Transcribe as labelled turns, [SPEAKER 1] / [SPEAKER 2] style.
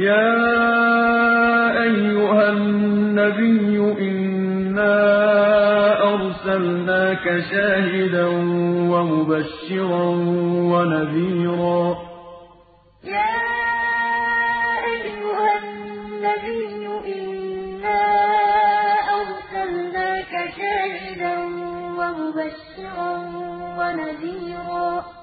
[SPEAKER 1] يا أيها النبي إنا أرسلناك شاهدا ومبشرا ونذيرا. يا أيها النبي إنا أرسلناك شاهدا ومبشرا ونذيرا.